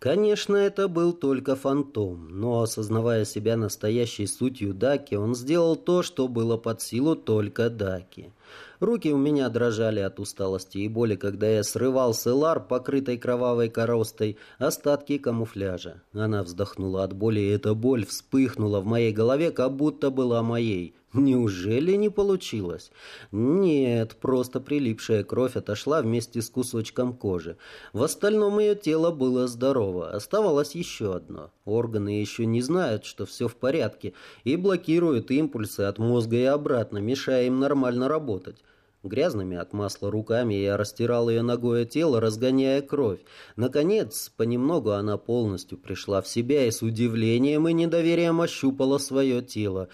Конечно, это был только фантом, но, осознавая себя настоящей сутью Даки, он сделал то, что было под силу только Даки. Руки у меня дрожали от усталости и боли, когда я срывал с Элар, покрытой кровавой коростой, остатки камуфляжа. Она вздохнула от боли, и эта боль вспыхнула в моей голове, как будто была моей. Неужели не получилось? Нет, просто прилипшая кровь отошла вместе с кусочком кожи. В остальном ее тело было здорово. Оставалось еще одно. Органы еще не знают, что все в порядке, и блокируют импульсы от мозга и обратно, мешая им нормально работать. Грязными от масла руками я растирал ее ногое тело, разгоняя кровь. Наконец, понемногу она полностью пришла в себя и с удивлением и недоверием ощупала свое тело.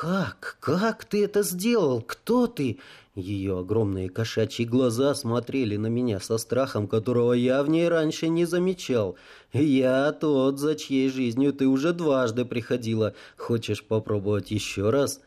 «Как? Как ты это сделал? Кто ты?» Ее огромные кошачьи глаза смотрели на меня со страхом, которого я в ней раньше не замечал. «Я тот, за чьей жизнью ты уже дважды приходила. Хочешь попробовать еще раз?»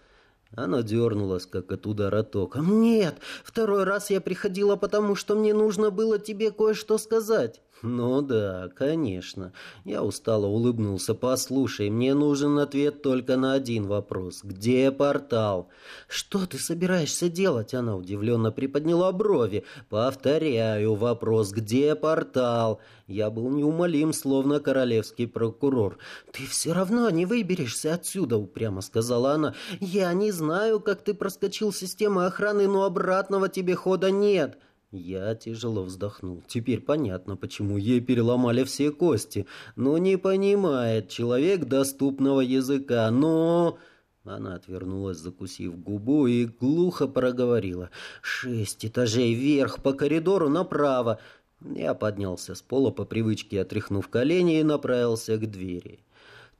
Она дернулась, как от удара током. «Нет, второй раз я приходила, потому что мне нужно было тебе кое-что сказать». «Ну да, конечно». Я устало улыбнулся. «Послушай, мне нужен ответ только на один вопрос. Где портал?» «Что ты собираешься делать?» Она удивленно приподняла брови. «Повторяю вопрос. Где портал?» Я был неумолим, словно королевский прокурор. «Ты все равно не выберешься отсюда», — упрямо сказала она. «Я не знаю, как ты проскочил систему охраны, но обратного тебе хода нет». Я тяжело вздохнул. Теперь понятно, почему ей переломали все кости. Но не понимает человек доступного языка. Но... Она отвернулась, закусив губу, и глухо проговорила. «Шесть этажей вверх, по коридору направо». Я поднялся с пола по привычке, отряхнув колени, и направился к двери.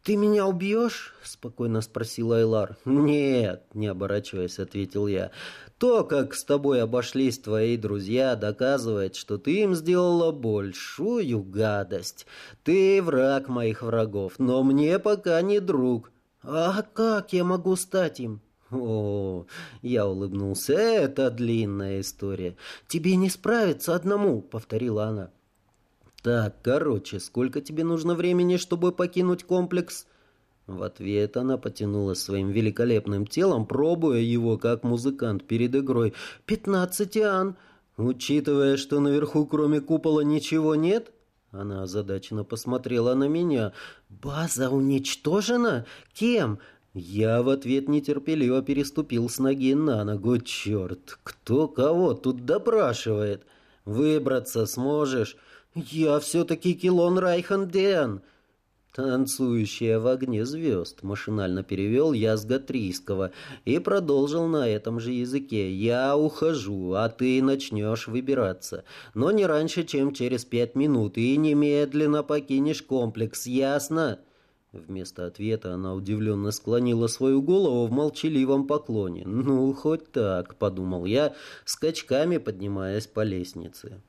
«Ты меня убьешь?» — спокойно спросил Айлар. «Нет», — не оборачиваясь, ответил я. «То, как с тобой обошлись твои друзья, доказывает, что ты им сделала большую гадость. Ты враг моих врагов, но мне пока не друг». «А как я могу стать им?» «О, я улыбнулся, это длинная история. Тебе не справиться одному», — повторила она. «Так, короче, сколько тебе нужно времени, чтобы покинуть комплекс?» В ответ она потянулась своим великолепным телом, пробуя его, как музыкант перед игрой. «Пятнадцать ан! Учитывая, что наверху кроме купола ничего нет?» Она озадаченно посмотрела на меня. «База уничтожена? Кем?» Я в ответ нетерпеливо переступил с ноги на ногу. «Черт, кто кого тут допрашивает? Выбраться сможешь?» «Я все-таки Килон Райханден!» «Танцующая в огне звезд», — машинально перевел я с Гатрийского и продолжил на этом же языке. «Я ухожу, а ты начнешь выбираться. Но не раньше, чем через пять минут, и немедленно покинешь комплекс, ясно?» Вместо ответа она удивленно склонила свою голову в молчаливом поклоне. «Ну, хоть так», — подумал я, скачками поднимаясь по лестнице.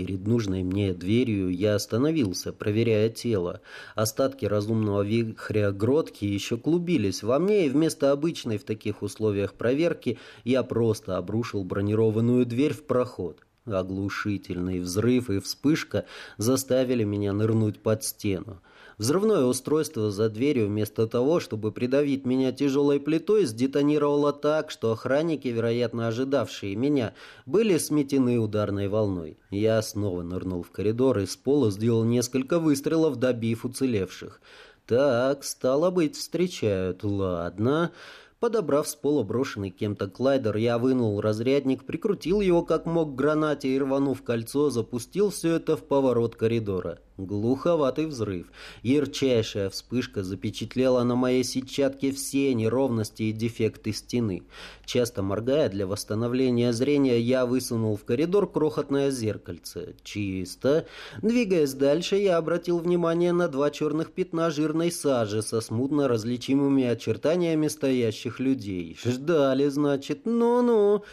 Перед нужной мне дверью я остановился, проверяя тело. Остатки разумного вихря гротки еще клубились во мне, и вместо обычной в таких условиях проверки я просто обрушил бронированную дверь в проход. Оглушительный взрыв и вспышка заставили меня нырнуть под стену. Взрывное устройство за дверью вместо того, чтобы придавить меня тяжелой плитой, сдетонировало так, что охранники, вероятно ожидавшие меня, были сметены ударной волной. Я снова нырнул в коридор и с пола сделал несколько выстрелов, добив уцелевших. Так, стало быть, встречают. Ладно. Подобрав с пола брошенный кем-то клайдер, я вынул разрядник, прикрутил его как мог к гранате и, рванув кольцо, запустил все это в поворот коридора. Глуховатый взрыв. Ярчайшая вспышка запечатлела на моей сетчатке все неровности и дефекты стены. Часто моргая для восстановления зрения, я высунул в коридор крохотное зеркальце. Чисто. Двигаясь дальше, я обратил внимание на два черных пятна жирной сажи со смутно различимыми очертаниями стоящих людей. Ждали, значит. Ну-ну.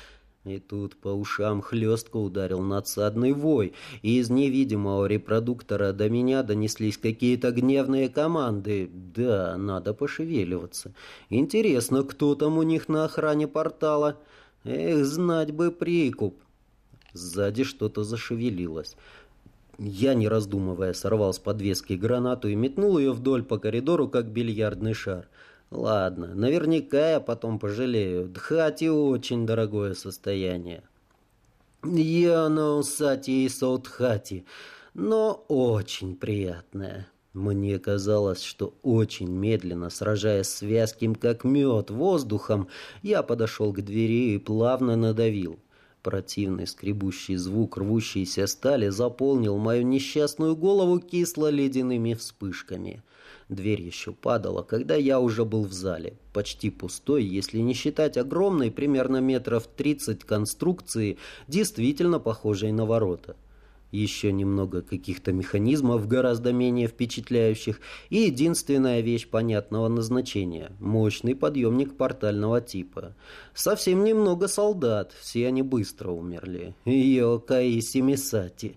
И тут по ушам хлестко ударил надсадный вой, и из невидимого репродуктора до меня донеслись какие-то гневные команды. Да, надо пошевеливаться. Интересно, кто там у них на охране портала? Эх, знать бы прикуп. Сзади что-то зашевелилось. Я, не раздумывая, сорвал с подвески гранату и метнул ее вдоль по коридору, как бильярдный шар. Ладно, наверняка я потом пожалею. Дхати очень дорогое состояние. Я на усати и Саутхати, но очень приятное. Мне казалось, что очень медленно, сражаясь с вязким, как мед, воздухом, я подошел к двери и плавно надавил. Противный скребущий звук рвущейся стали заполнил мою несчастную голову кисло-ледяными вспышками. Дверь еще падала, когда я уже был в зале, почти пустой, если не считать огромной, примерно метров тридцать конструкции, действительно похожей на ворота. Еще немного каких-то механизмов, гораздо менее впечатляющих, и единственная вещь понятного назначения – мощный подъемник портального типа. Совсем немного солдат, все они быстро умерли. Йока и Семисати.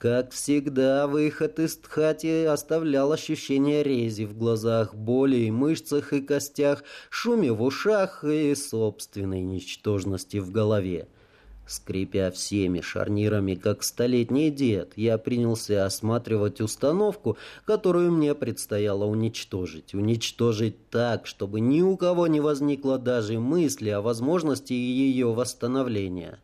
Как всегда, выход из Тхати оставлял ощущение рези в глазах, боли и мышцах и костях, шуме в ушах и собственной ничтожности в голове. Скрипя всеми шарнирами, как столетний дед, я принялся осматривать установку, которую мне предстояло уничтожить. Уничтожить так, чтобы ни у кого не возникло даже мысли о возможности ее восстановления.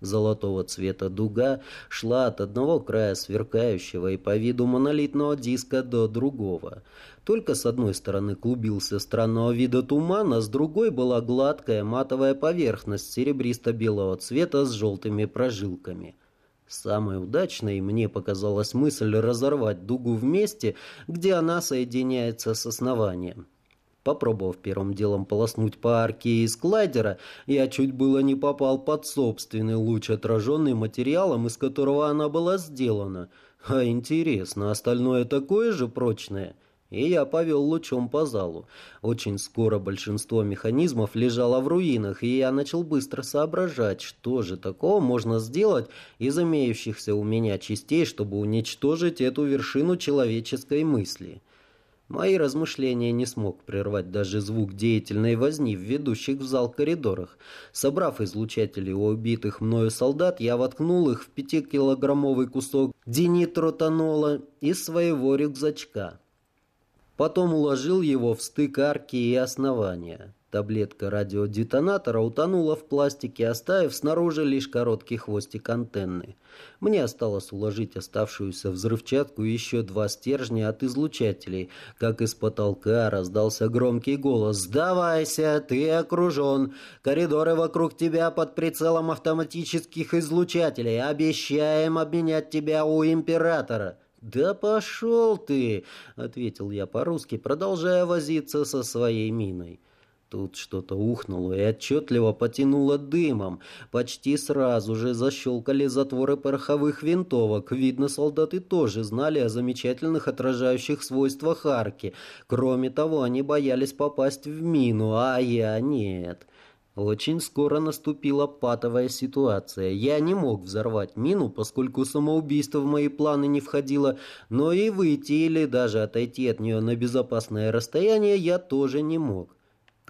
Золотого цвета дуга шла от одного края сверкающего и по виду монолитного диска до другого. Только с одной стороны клубился странного вида туман, а с другой была гладкая матовая поверхность серебристо-белого цвета с желтыми прожилками. Самой удачной мне показалась мысль разорвать дугу в месте, где она соединяется с основанием. Попробовав первым делом полоснуть по арке из глайдера, я чуть было не попал под собственный луч, отраженный материалом, из которого она была сделана. А интересно, остальное такое же прочное? И я повел лучом по залу. Очень скоро большинство механизмов лежало в руинах, и я начал быстро соображать, что же такого можно сделать из имеющихся у меня частей, чтобы уничтожить эту вершину человеческой мысли. Мои размышления не смог прервать даже звук деятельной возни ведущих в зал коридорах. Собрав излучатели у убитых мною солдат, я воткнул их в пятикилограммовый кусок динитротанола из своего рюкзачка. Потом уложил его в стык арки и основания. Таблетка радиодетонатора утонула в пластике, оставив снаружи лишь короткий хвостик антенны. Мне осталось уложить оставшуюся взрывчатку и еще два стержня от излучателей, как из потолка раздался громкий голос «Сдавайся, ты окружен! Коридоры вокруг тебя под прицелом автоматических излучателей! Обещаем обменять тебя у Императора!» «Да пошел ты!» — ответил я по-русски, продолжая возиться со своей миной. Тут что-то ухнуло и отчетливо потянуло дымом. Почти сразу же защелкали затворы пороховых винтовок. Видно, солдаты тоже знали о замечательных отражающих свойствах арки. Кроме того, они боялись попасть в мину, а я нет. Очень скоро наступила патовая ситуация. Я не мог взорвать мину, поскольку самоубийство в мои планы не входило, но и выйти или даже отойти от нее на безопасное расстояние я тоже не мог.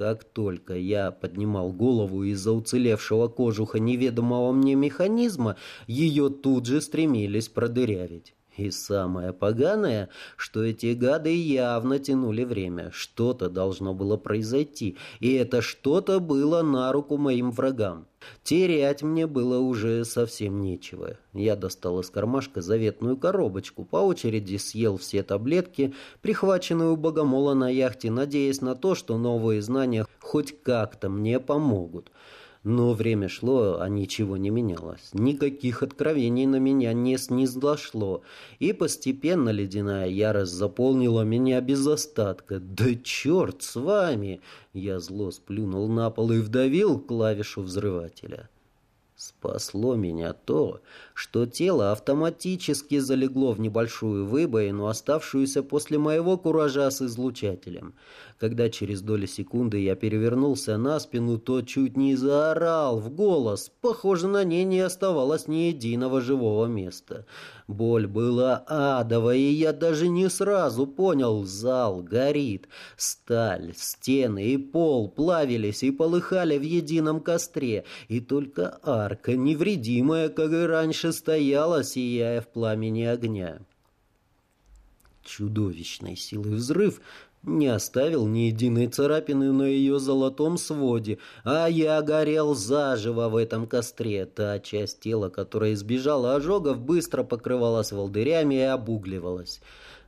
Как только я поднимал голову из-за уцелевшего кожуха неведомого мне механизма, ее тут же стремились продырявить. И самое поганое, что эти гады явно тянули время. Что-то должно было произойти, и это что-то было на руку моим врагам. Терять мне было уже совсем нечего. Я достал из кармашка заветную коробочку, по очереди съел все таблетки, прихваченные у богомола на яхте, надеясь на то, что новые знания хоть как-то мне помогут. Но время шло, а ничего не менялось. Никаких откровений на меня не снизошло, и постепенно ледяная ярость заполнила меня без остатка. «Да черт с вами!» Я зло сплюнул на пол и вдавил клавишу взрывателя. Спасло меня то, что тело автоматически залегло в небольшую выбоину, оставшуюся после моего куража с излучателем. Когда через доли секунды я перевернулся на спину, то чуть не заорал в голос. Похоже, на ней не оставалось ни единого живого места. Боль была адовая, и я даже не сразу понял. Зал горит. Сталь, стены и пол плавились и полыхали в едином костре. И только ар арка, невредимая, как и раньше, стояла, сияя в пламени огня. Чудовищной силы взрыв не оставил ни единой царапины на ее золотом своде, а я горел заживо в этом костре. Та часть тела, которая избежала ожогов, быстро покрывалась волдырями и обугливалась.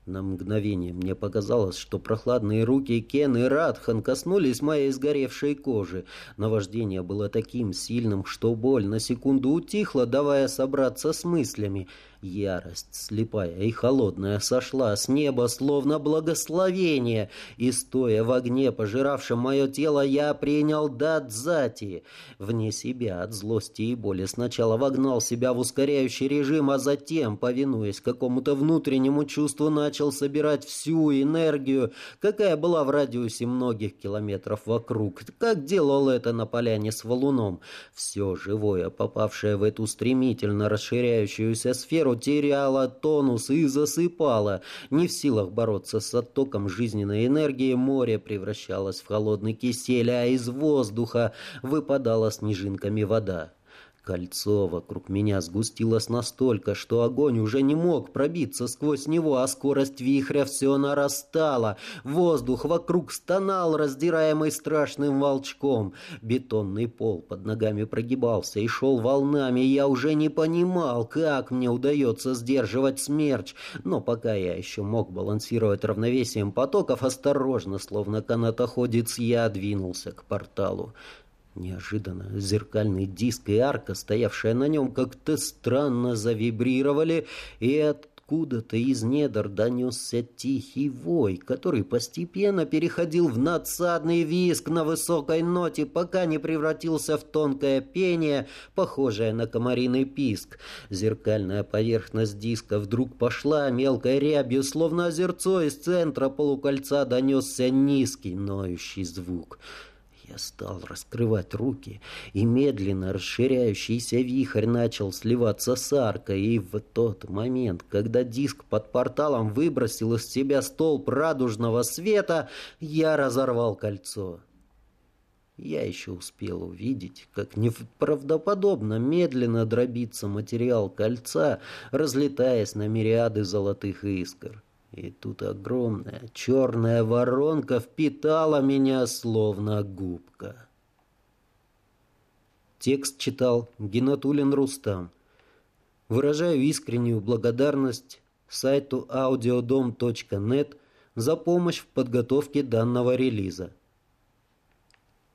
На мгновение мне показалось, что прохладные руки Кен и Радхан коснулись моей сгоревшей кожи. Наваждение было таким сильным, что боль на секунду утихла, давая собраться с мыслями — Ярость, слепая и холодная, сошла с неба, словно благословение, и, стоя в огне, пожиравшем мое тело, я принял дат-зати. Вне себя от злости и боли сначала вогнал себя в ускоряющий режим, а затем, повинуясь какому-то внутреннему чувству, начал собирать всю энергию, какая была в радиусе многих километров вокруг, как делал это на поляне с валуном. Все живое, попавшее в эту стремительно расширяющуюся сферу, теряла тонус и засыпала. Не в силах бороться с оттоком жизненной энергии, море превращалось в холодный кисель, а из воздуха выпадала снежинками вода. Кольцо вокруг меня сгустилось настолько, что огонь уже не мог пробиться сквозь него, а скорость вихря все нарастала. Воздух вокруг стонал, раздираемый страшным волчком. Бетонный пол под ногами прогибался и шел волнами. Я уже не понимал, как мне удается сдерживать смерч. Но пока я еще мог балансировать равновесием потоков, осторожно, словно канатоходец, я двинулся к порталу. Неожиданно зеркальный диск и арка, стоявшая на нем, как-то странно завибрировали, и откуда-то из недр донесся тихий вой, который постепенно переходил в надсадный виск на высокой ноте, пока не превратился в тонкое пение, похожее на комариный писк. Зеркальная поверхность диска вдруг пошла мелкой рябью, словно озерцо из центра полукольца донесся низкий ноющий звук — я стал раскрывать руки, и медленно расширяющийся вихрь начал сливаться с аркой, и в тот момент, когда диск под порталом выбросил из себя столб радужного света, я разорвал кольцо. Я еще успел увидеть, как неправдоподобно медленно дробится материал кольца, разлетаясь на мириады золотых искр. И тут огромная черная воронка впитала меня, словно губка. Текст читал Геннатулин Рустам. Выражаю искреннюю благодарность сайту audiodom.net за помощь в подготовке данного релиза.